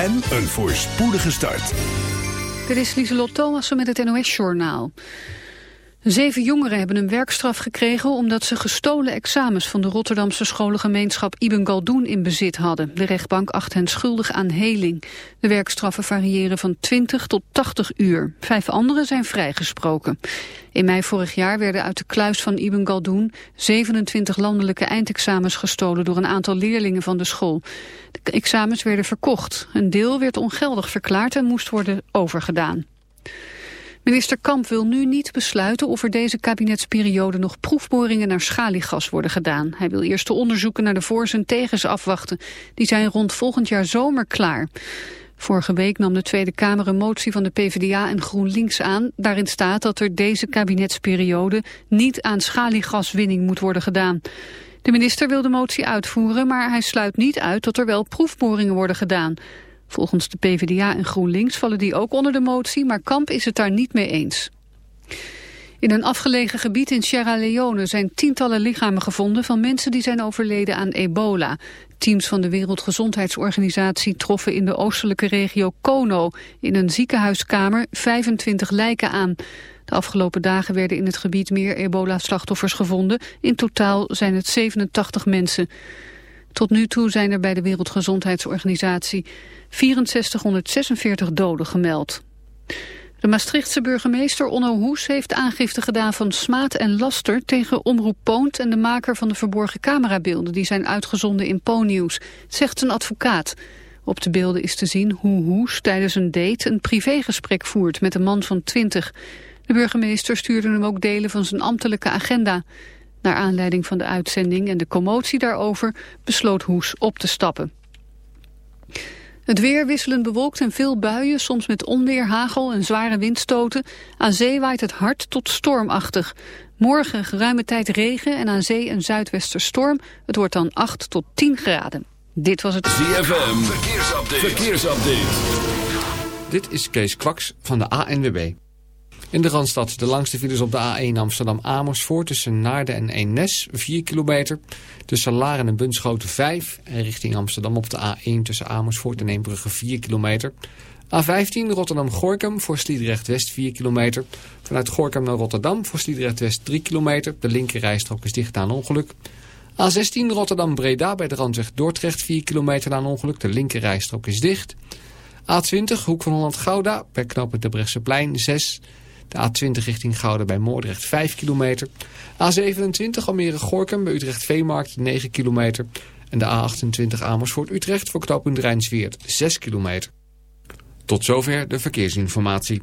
en een voorspoedige start. Dit is Lieselot Thomassen met het NOS-journaal. Zeven jongeren hebben een werkstraf gekregen omdat ze gestolen examens van de Rotterdamse scholengemeenschap Ibn Galdoen in bezit hadden. De rechtbank acht hen schuldig aan heling. De werkstraffen variëren van 20 tot 80 uur. Vijf anderen zijn vrijgesproken. In mei vorig jaar werden uit de kluis van Ibn Galdoen 27 landelijke eindexamens gestolen door een aantal leerlingen van de school. De examens werden verkocht. Een deel werd ongeldig verklaard en moest worden overgedaan. Minister Kamp wil nu niet besluiten of er deze kabinetsperiode nog proefboringen naar schaliegas worden gedaan. Hij wil eerst de onderzoeken naar de voor's en tegens afwachten. Die zijn rond volgend jaar zomer klaar. Vorige week nam de Tweede Kamer een motie van de PvdA en GroenLinks aan. Daarin staat dat er deze kabinetsperiode niet aan schaliegaswinning moet worden gedaan. De minister wil de motie uitvoeren, maar hij sluit niet uit dat er wel proefboringen worden gedaan. Volgens de PvdA en GroenLinks vallen die ook onder de motie, maar Kamp is het daar niet mee eens. In een afgelegen gebied in Sierra Leone zijn tientallen lichamen gevonden van mensen die zijn overleden aan ebola. Teams van de Wereldgezondheidsorganisatie troffen in de oostelijke regio Kono in een ziekenhuiskamer 25 lijken aan. De afgelopen dagen werden in het gebied meer ebola-slachtoffers gevonden. In totaal zijn het 87 mensen. Tot nu toe zijn er bij de Wereldgezondheidsorganisatie 6446 doden gemeld. De Maastrichtse burgemeester Onno Hoes heeft aangifte gedaan van smaad en laster tegen Omroep Poont en de maker van de verborgen camerabeelden die zijn uitgezonden in Po-nieuws, zegt zijn advocaat. Op de beelden is te zien hoe Hoes tijdens een date een privégesprek voert met een man van 20. De burgemeester stuurde hem ook delen van zijn ambtelijke agenda. Naar aanleiding van de uitzending en de commotie daarover besloot Hoes op te stappen. Het weer wisselend bewolkt en veel buien, soms met onweer, hagel en zware windstoten. Aan zee waait het hard tot stormachtig. Morgen geruime tijd regen en aan zee een zuidwesterstorm. Het wordt dan 8 tot 10 graden. Dit was het... ZFM, verkeersupdate. verkeersupdate. Dit is Kees Kwaks van de ANWB. In de Randstad de langste files op de A1 Amsterdam-Amersfoort tussen Naarden en Eemnes, 4 kilometer. Tussen Laren en Bunschoten 5 en richting Amsterdam op de A1 tussen Amersfoort en Eembrugge 4 kilometer. A15 Rotterdam-Gorkum voor Sliedrecht-West 4 kilometer. Vanuit Gorkum naar Rotterdam voor Sliedrecht-West 3 kilometer. De linkerrijstrook is dicht na een ongeluk. A16 Rotterdam-Breda bij de randweg Dordrecht 4 kilometer na een ongeluk. De linkerrijstrook is dicht. A20 Hoek van Holland-Gouda bij knooppunt de Brechtseplein 6 de A20 richting Gouden bij Moordrecht 5 kilometer. A27 Almere-Gorkum bij Utrecht-Veemarkt 9 kilometer. En de A28 Amersfoort-Utrecht voor knooppunt Rijnsweert 6 kilometer. Tot zover de verkeersinformatie.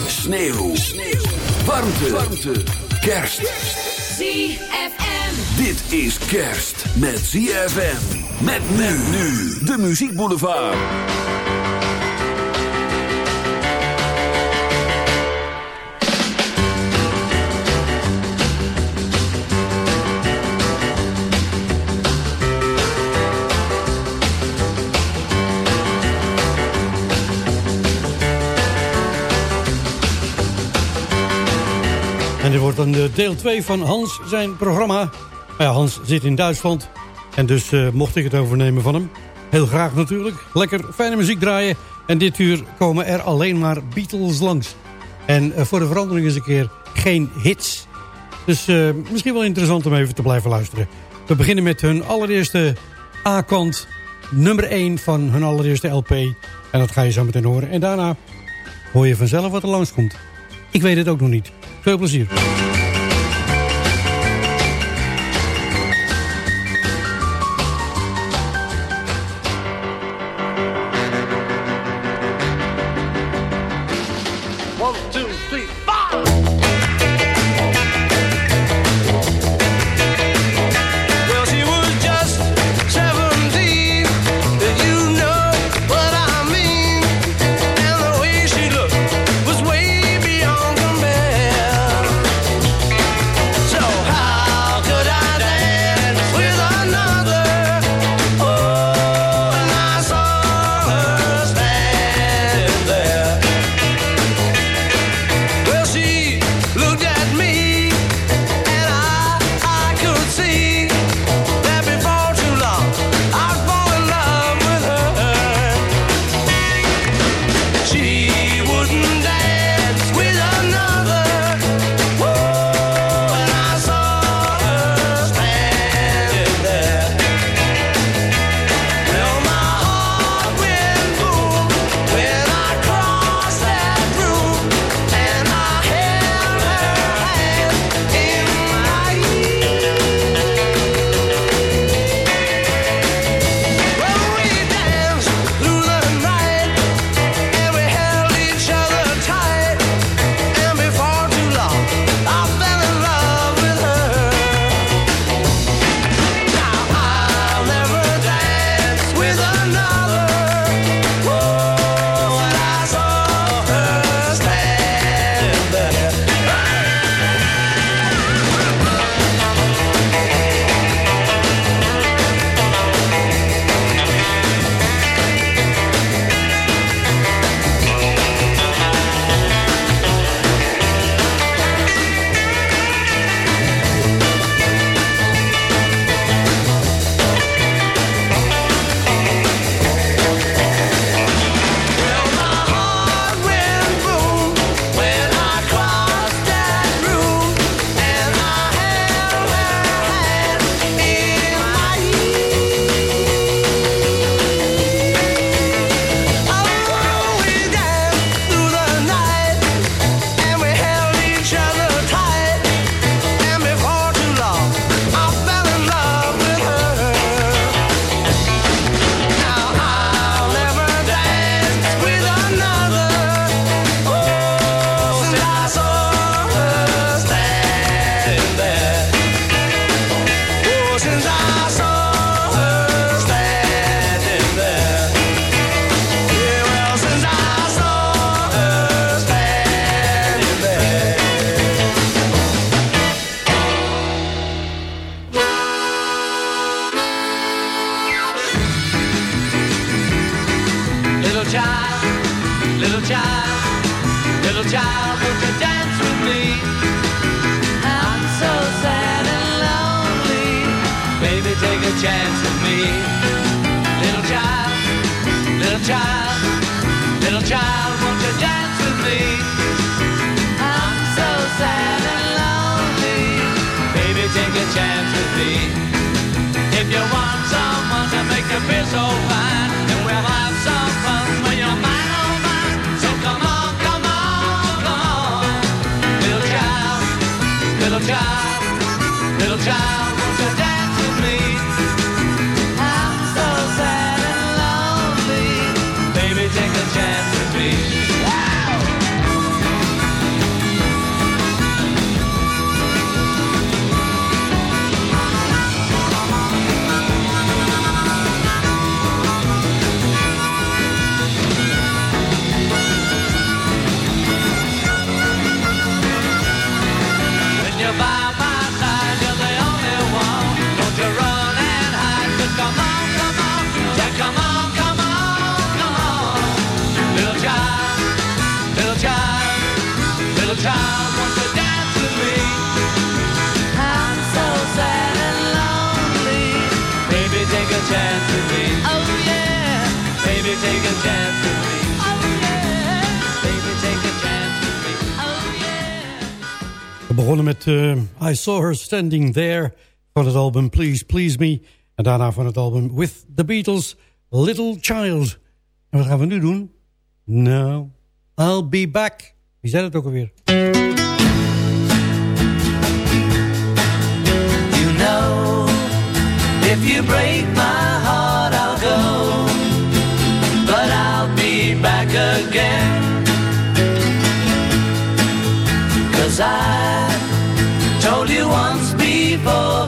Sneeuw. Warmte. Warmte. Kerst. ZFM. Dit is kerst met ZFM. Met men nu. De Muziek Boulevard. En dit wordt dan de deel 2 van Hans zijn programma. Maar ja, Hans zit in Duitsland. En dus uh, mocht ik het overnemen van hem. Heel graag natuurlijk. Lekker fijne muziek draaien. En dit uur komen er alleen maar Beatles langs. En uh, voor de verandering eens een keer geen hits. Dus uh, misschien wel interessant om even te blijven luisteren. We beginnen met hun allereerste A-kant. Nummer 1 van hun allereerste LP. En dat ga je zo meteen horen. En daarna hoor je vanzelf wat er langskomt. Ik weet het ook nog niet. Veel plezier. be. If you want someone to make you feel so fine, then we'll have some fun when you're mine, oh mine. So come on, come on, come on. Little child, little child, little child. Oh yeah. Baby, take a chance with me. Oh yeah. Baby, take a chance. Oh yeah. We begonnen met eh, I Saw Her Standing There van het album Please Please Me. En daarna van het album With The Beatles, Little Child. En wat gaan we nu doen? Nou, I'll Be Back. Wie zei dat ook alweer? If you break my heart, I'll go. But I'll be back again. Cause I told you once before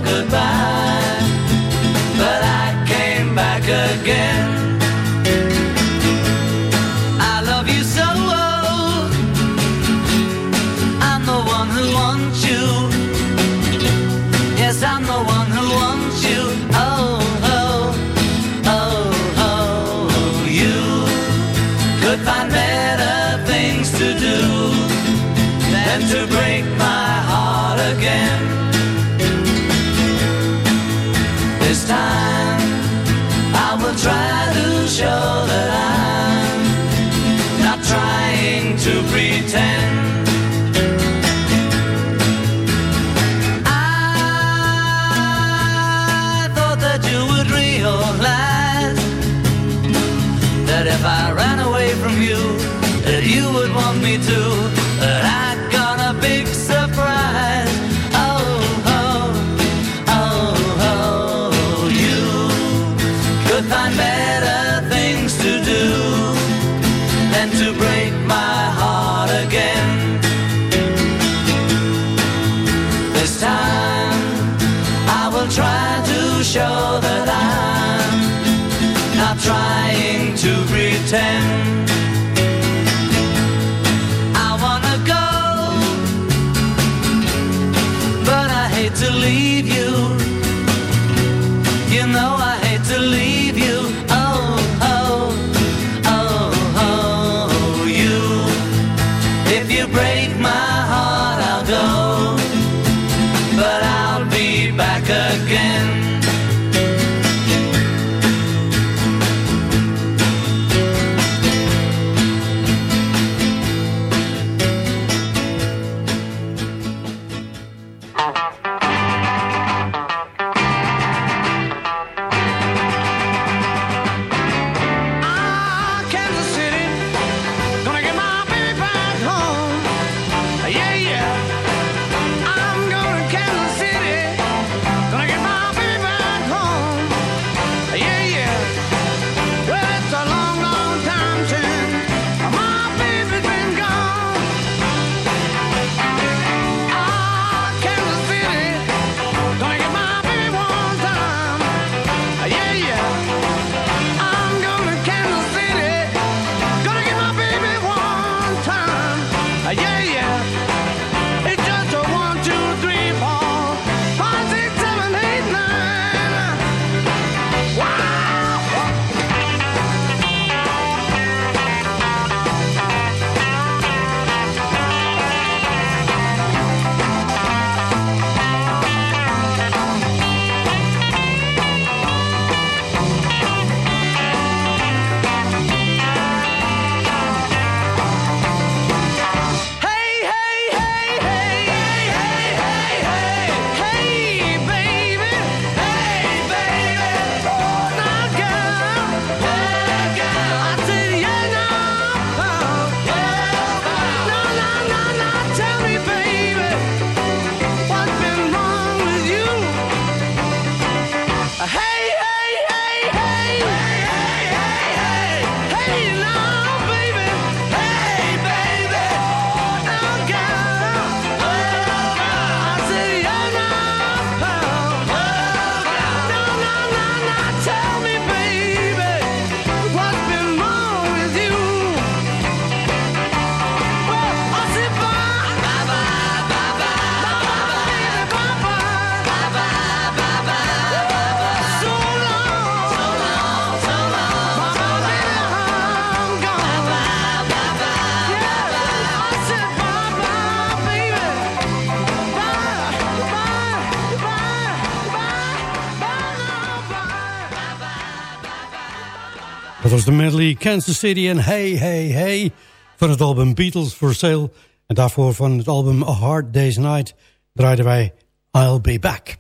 Kansas City en Hey Hey Hey van het album Beatles for Sale. En daarvoor van het album A Hard Day's Night draaiden wij I'll Be Back.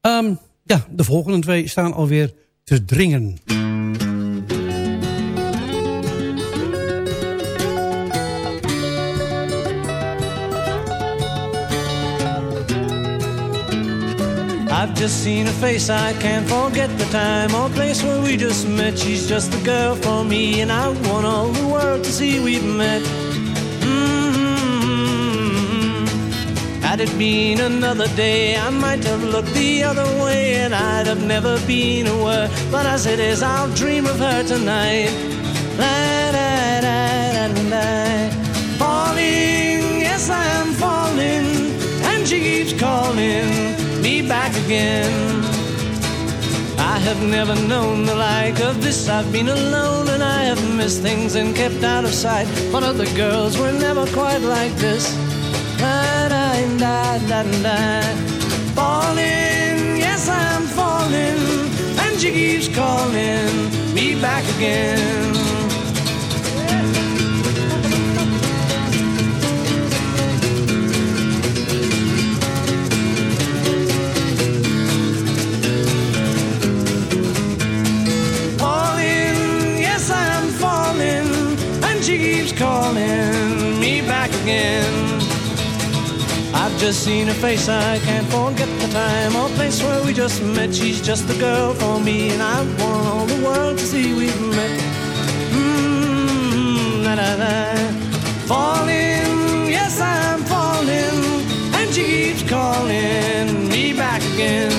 Um, ja, de volgende twee staan alweer te dringen. I've just seen her face, I can't forget the time or place where we just met. She's just the girl for me, and I want all the world to see we've met. Mm-hmm. Had it been another day, I might have looked the other way, and I'd have never been aware. But as it is, I'll dream of her tonight. La, da, da, da, da. Falling, yes, I am falling, and she keeps calling me back again. I have never known the like of this. I've been alone and I have missed things and kept out of sight. But other girls were never quite like this. Da, da, da, da, da. Falling, yes, I'm falling, and she keeps calling me back again. Just seen her face, I can't forget the time or place where we just met. She's just the girl for me, and I want all the world to see we've met. Mmm, na na na. Falling, yes, I'm falling, and she keeps calling me back again.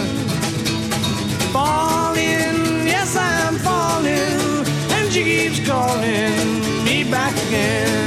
Falling, yes, I'm falling, and she keeps calling me back again.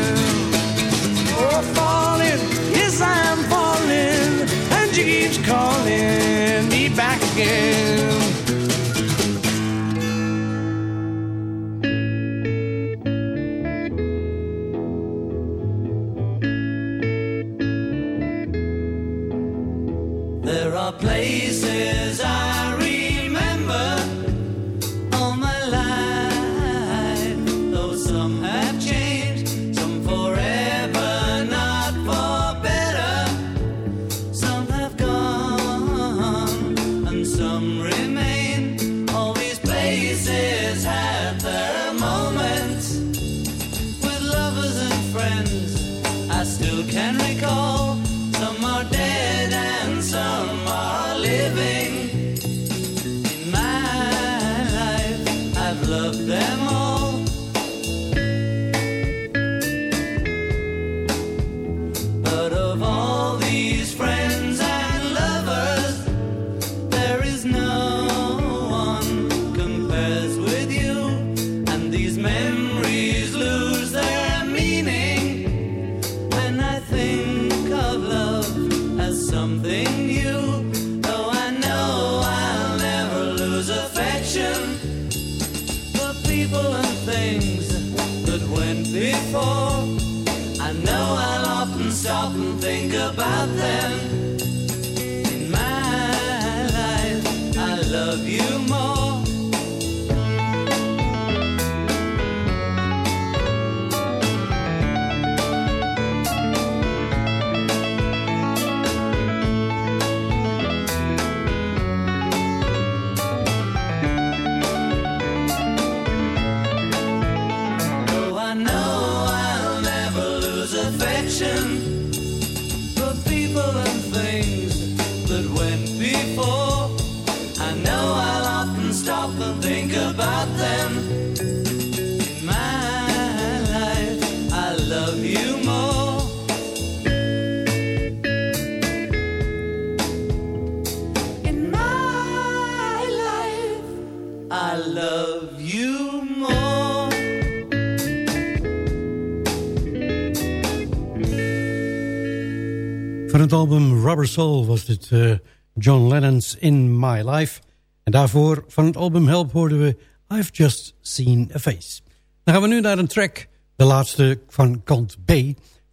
Rubber Soul was dit uh, John Lennon's In My Life. En daarvoor van het album Help hoorden we I've Just Seen a Face. Dan gaan we nu naar een track, de laatste van kant B...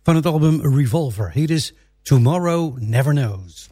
van het album Revolver. Hier is Tomorrow Never Knows.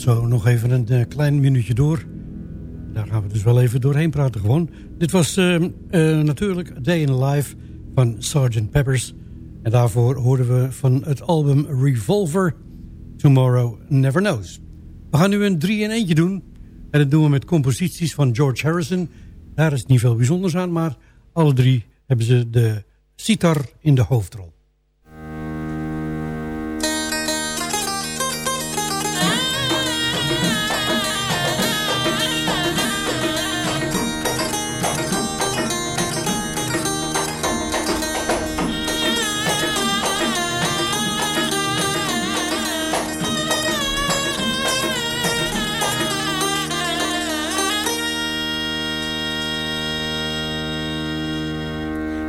zo nog even een eh, klein minuutje door. Daar gaan we dus wel even doorheen praten gewoon. Dit was uh, uh, natuurlijk Day in the Life van Sgt. Peppers. En daarvoor horen we van het album Revolver... Tomorrow Never Knows. We gaan nu een 3 in eentje doen. En dat doen we met composities van George Harrison. Daar is niet veel bijzonders aan, maar alle drie hebben ze de sitar in de hoofdrol.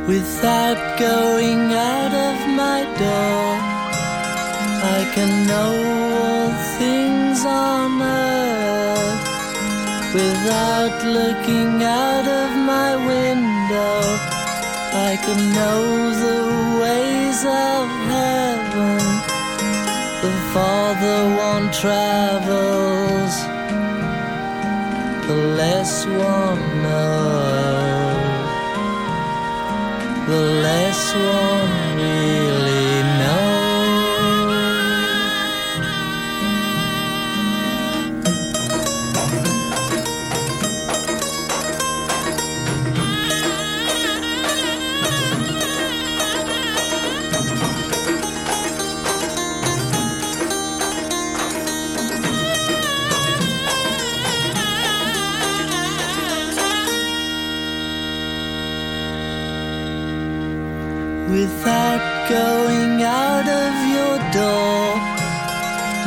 without going out of my door. I can know all things on earth without looking out of my window. I can know the ways of heaven The farther one travels, the less one knows. The less one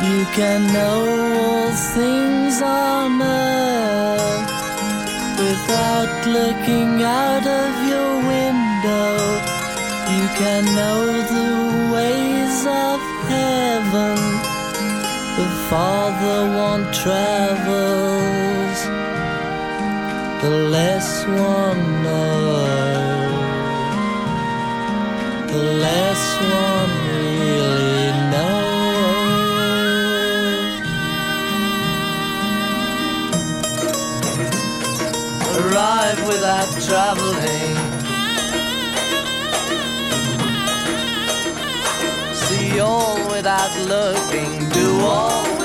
You can know all things on earth without looking out of your window. You can know the ways of heaven. The farther one travels, the less one knows the less one Arrive without traveling. See all without looking. Do all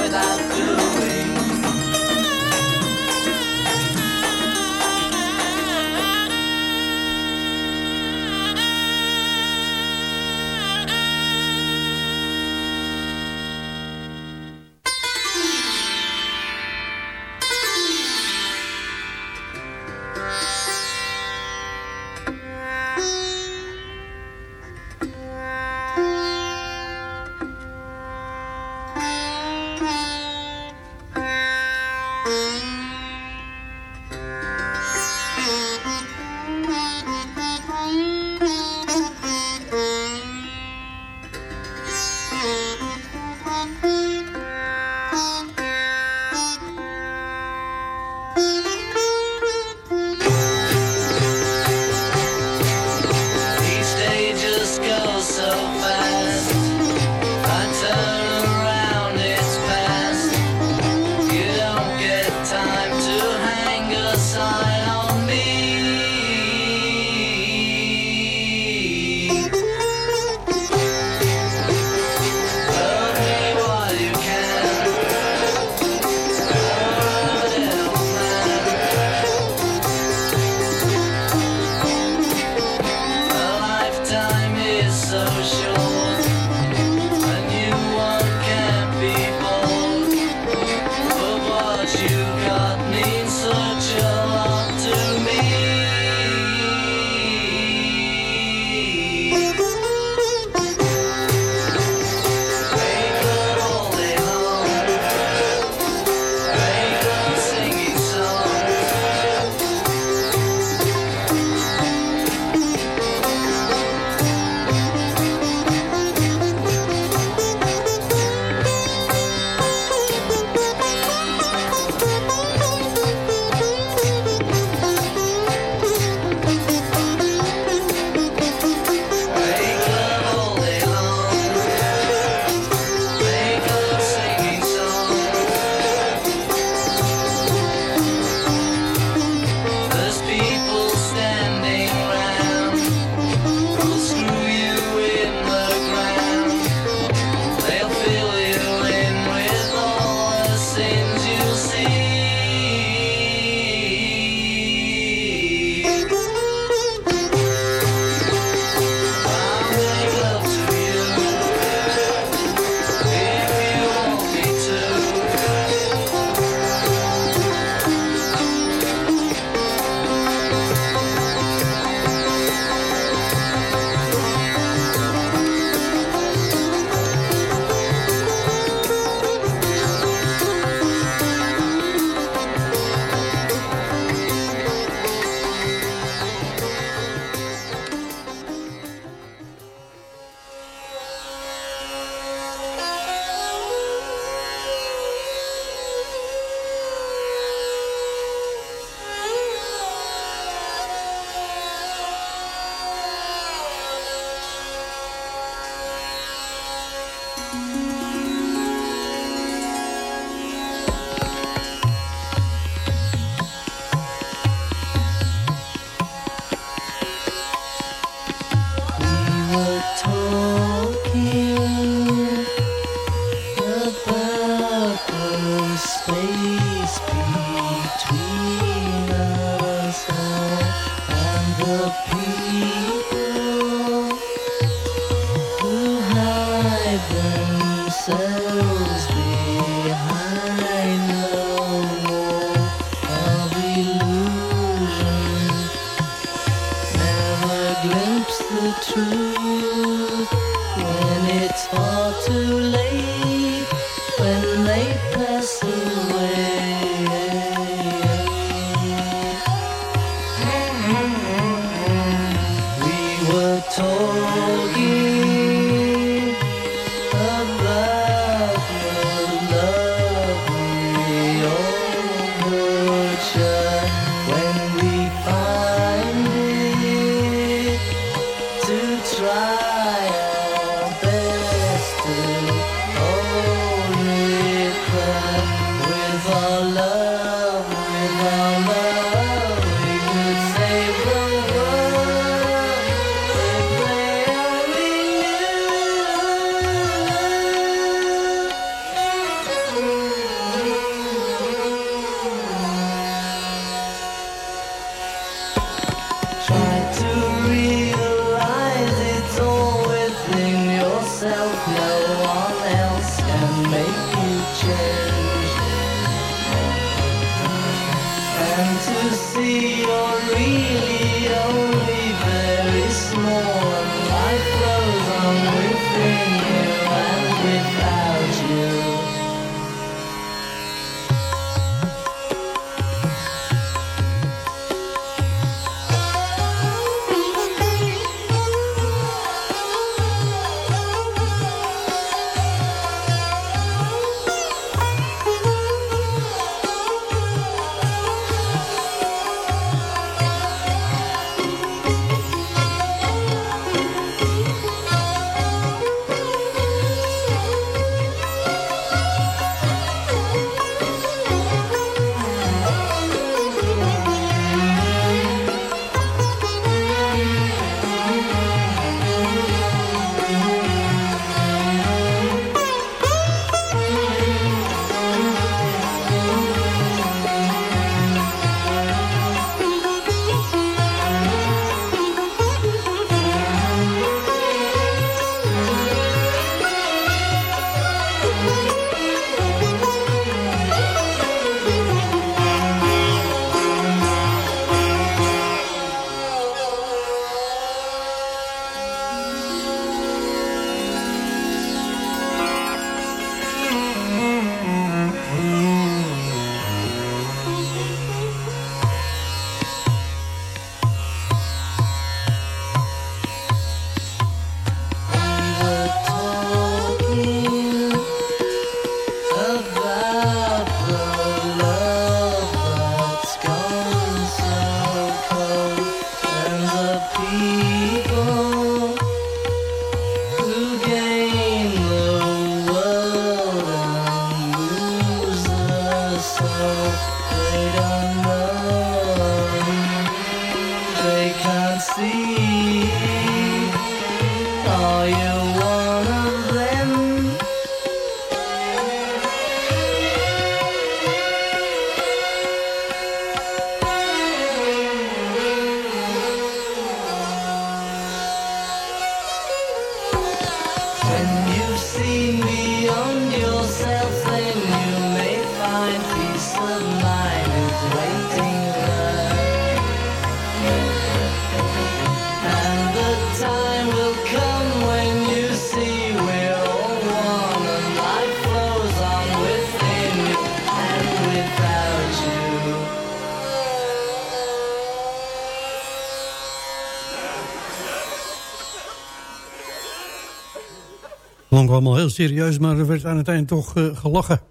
allemaal heel serieus, maar er werd aan het eind toch uh, gelachen.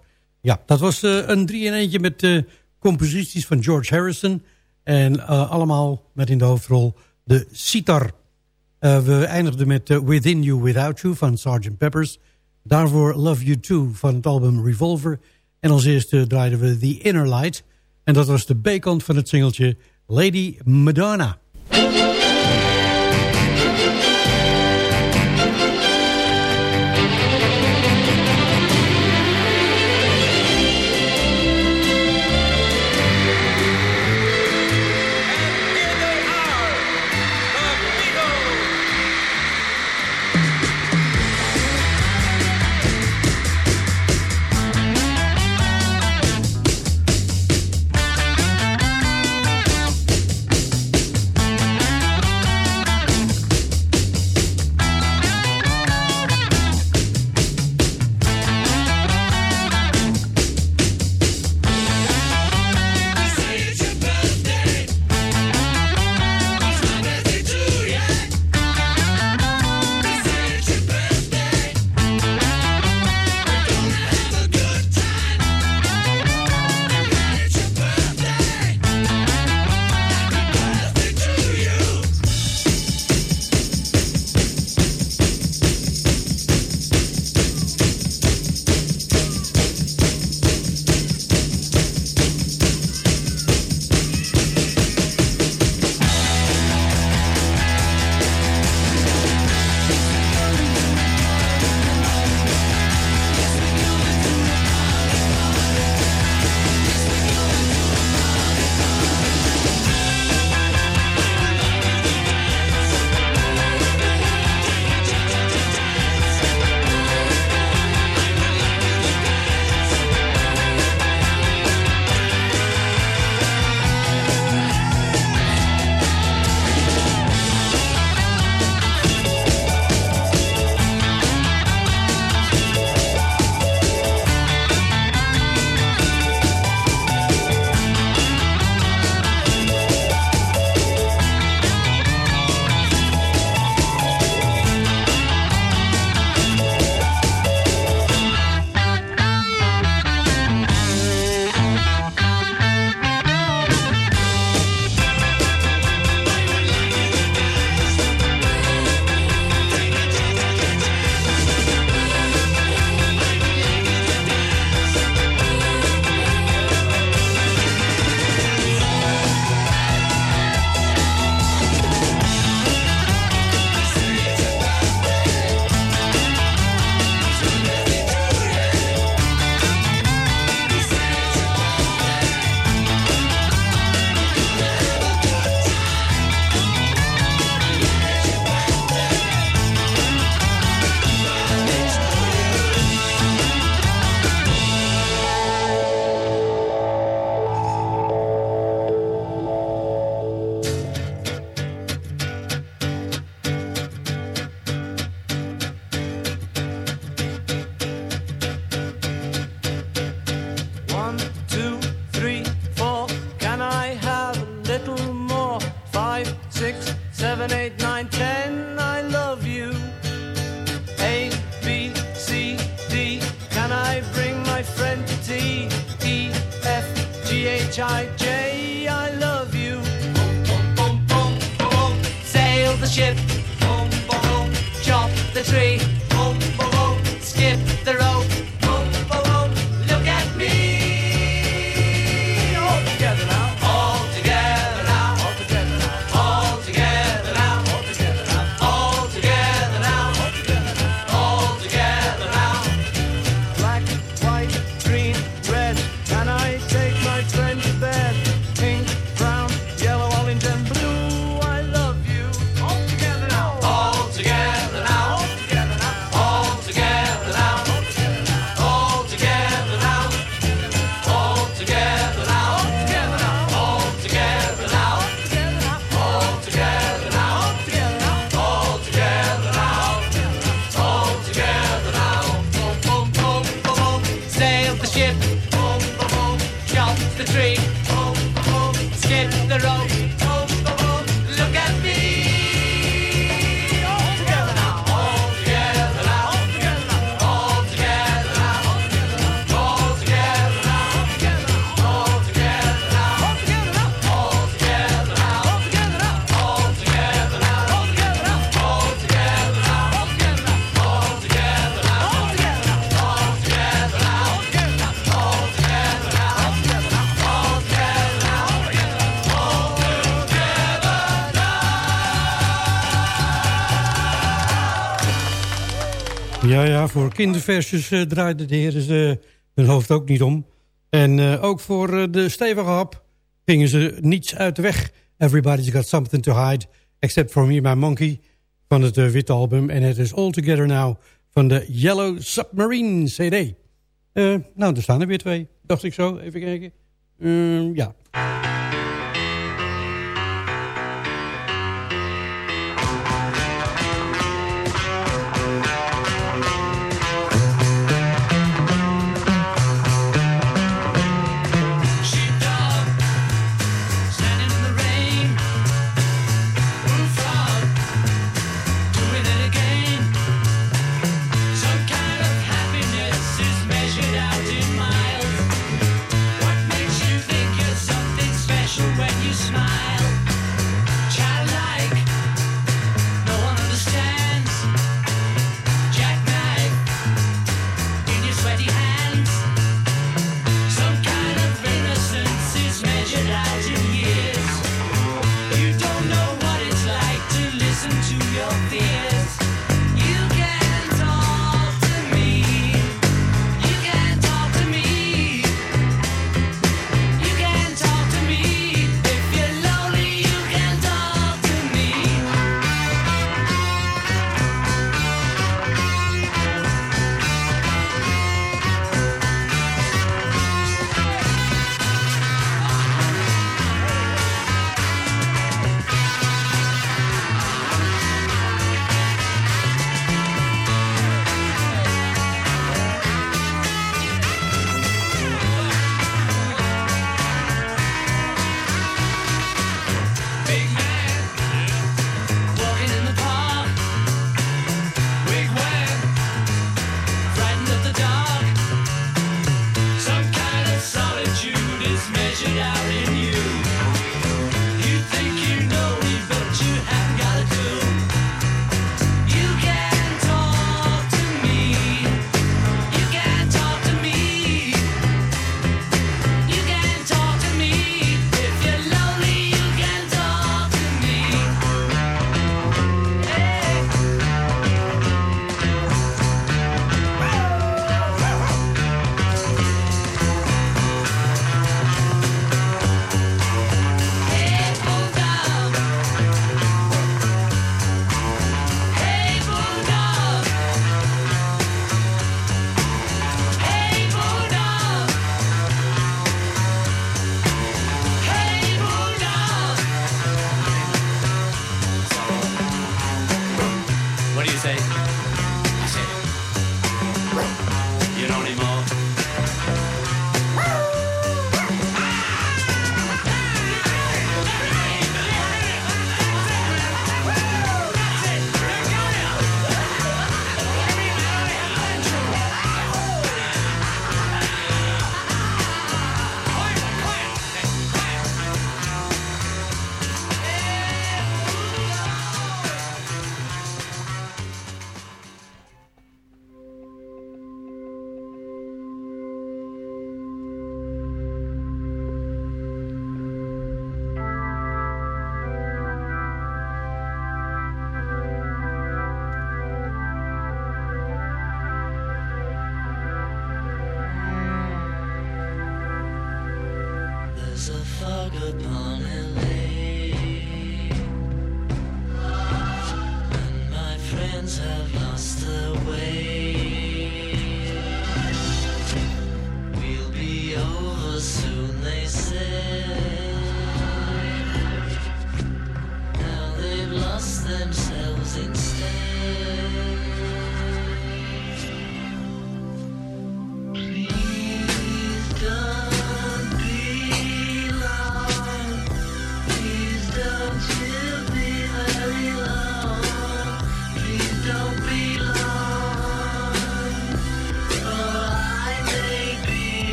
Ja, dat was uh, een drie in eentje met uh, composities van George Harrison. En allemaal met in de hoofdrol de sitar. we eindigden met Within You, Without You van Sgt. Peppers. Daarvoor Love You Too van het album Revolver. En als eerste draaiden we The Inner Light. En dat was de B-kant van het singeltje Lady Madonna. Ja, ja, voor kinderversjes uh, draaide de heren ze hun hoofd ook niet om. En uh, ook voor de stevige hap gingen ze niets uit de weg. Everybody's got something to hide, except for me, my monkey, van het witte album. En het is All Together Now van de Yellow Submarine CD. nou, er staan er weer twee, dacht ik zo. Even kijken. Ehm, ja.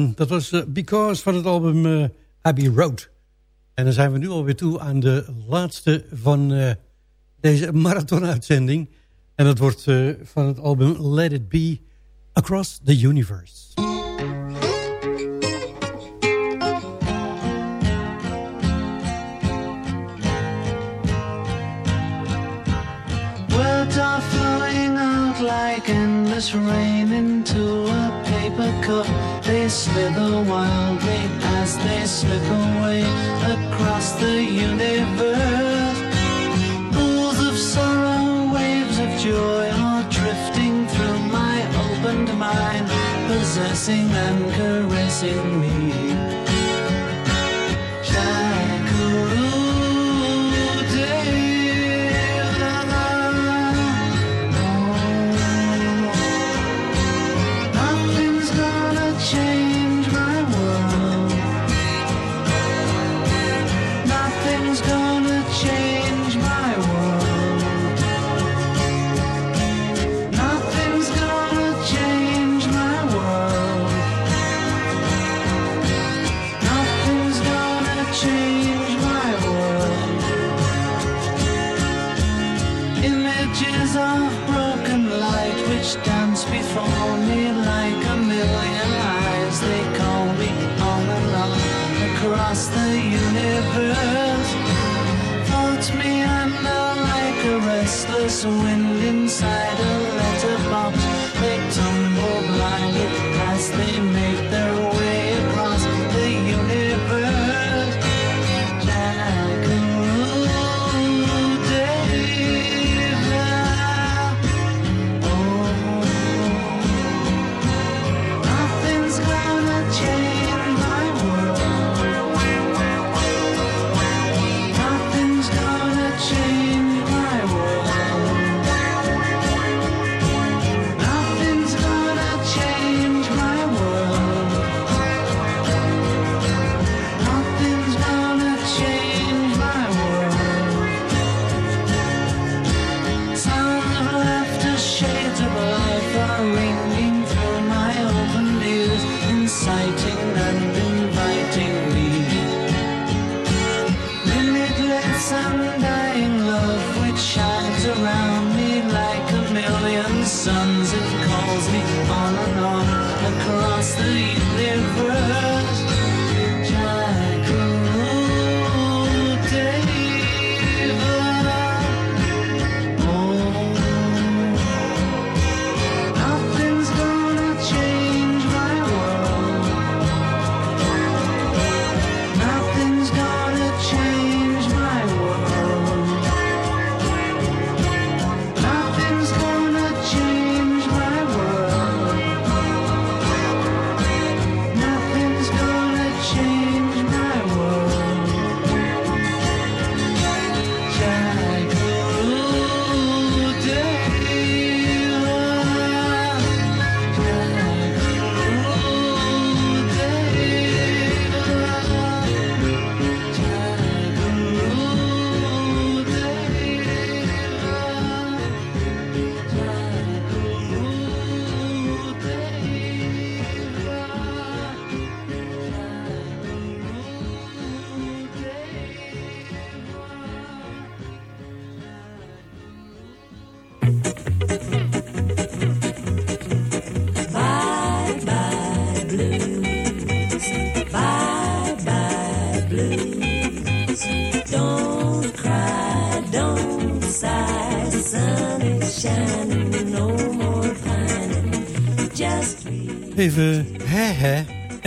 Ehm, dat was eh, Because van het album uh, Abbey Road. En dan zijn we nu alweer toe aan de laatste van eh, deze marathon-uitzending. En dat wordt van het album Let It Be Across the Universe. endless rain into a paper cup They slither wildly as they slip away across the universe. Pools of sorrow, waves of joy are drifting through my opened mind, possessing and caressing me.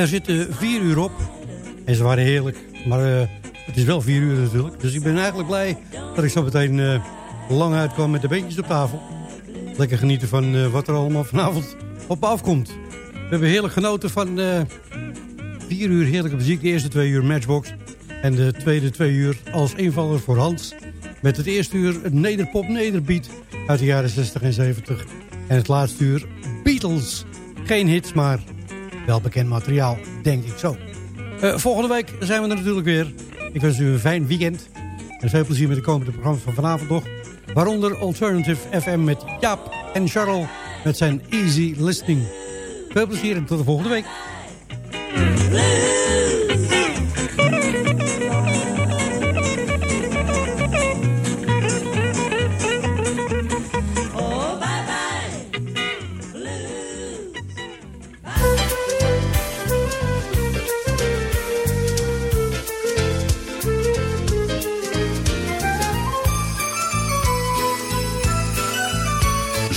Er zitten vier uur op. En ze waren heerlijk. Maar eh, het is wel vier uur natuurlijk. Dus ik ben eigenlijk blij dat ik zo meteen eh, lang uitkwam met de beentjes op tafel. Lekker genieten van eh, wat er allemaal vanavond op afkomt. We hebben heerlijk genoten van vier uur heerlijke muziek. De eerste twee uur Matchbox. En de tweede twee uur als invaller voor Hans. Met het eerste uur nederpop nederbeat uit de jaren 60 en 70. En het laatste uur Beatles. Geen hits, maar wel bekend materiaal, denk ik zo. Eh, volgende week zijn we er natuurlijk weer. Ik wens u een fijn weekend. En veel plezier met de komende programma's van vanavond nog. Waaronder Alternative FM met Jaap en Charles met zijn Easy Listening. Veel plezier en tot de volgende week.